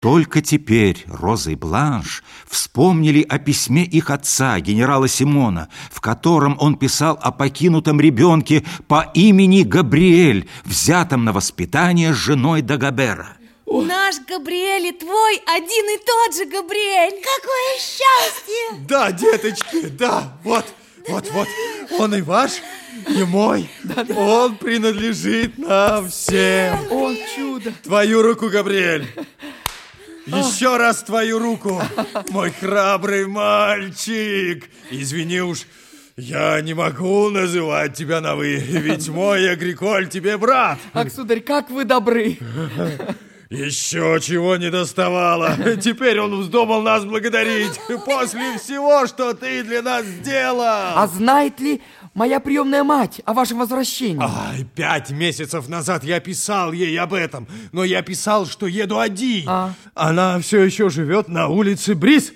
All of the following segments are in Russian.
Только теперь Роза и Бланш вспомнили о письме их отца, генерала Симона, в котором он писал о покинутом ребенке по имени Габриэль, взятом на воспитание женой Дагабера. Наш Габриэль и твой один и тот же Габриэль. Какое счастье! Да, деточки, да, вот, вот, вот, он и ваш, и мой. Он принадлежит нам всем. О, чудо! Твою руку, Габриэль. Еще раз твою руку, мой храбрый мальчик. Извини уж, я не могу называть тебя на «вы», ведь мой Агриколь тебе брат. Ах, сударь, как вы добры! Еще чего не доставало. Теперь он вздумал нас благодарить после всего, что ты для нас сделал. А знает ли моя приемная мать о вашем возвращении? Ай, пять месяцев назад я писал ей об этом, но я писал, что еду один. А? Она все еще живет на улице Бриз,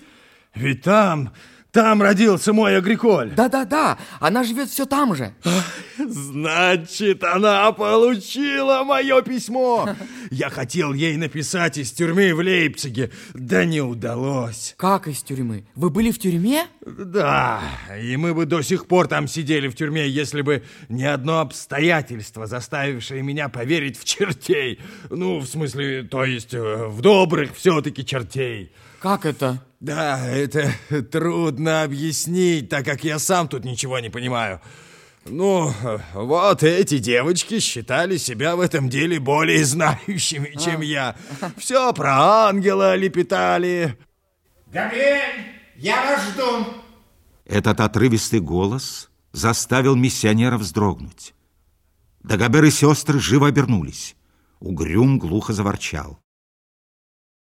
ведь там, там родился мой Агриколь. Да-да-да, она живет все там же. Значит, она получила мое письмо. Я хотел ей написать из тюрьмы в Лейпциге, да не удалось. Как из тюрьмы? Вы были в тюрьме? Да, и мы бы до сих пор там сидели в тюрьме, если бы не одно обстоятельство, заставившее меня поверить в чертей. Ну, в смысле, то есть э, в добрых все-таки чертей. Как это? Да, это трудно объяснить, так как я сам тут ничего не понимаю. Ну, вот эти девочки считали себя в этом деле более знающими, чем я. Все про ангела лепетали. Габриэль, я вас жду. Этот отрывистый голос заставил миссионера вздрогнуть. Дагобер и сестры живо обернулись. Угрюм глухо заворчал.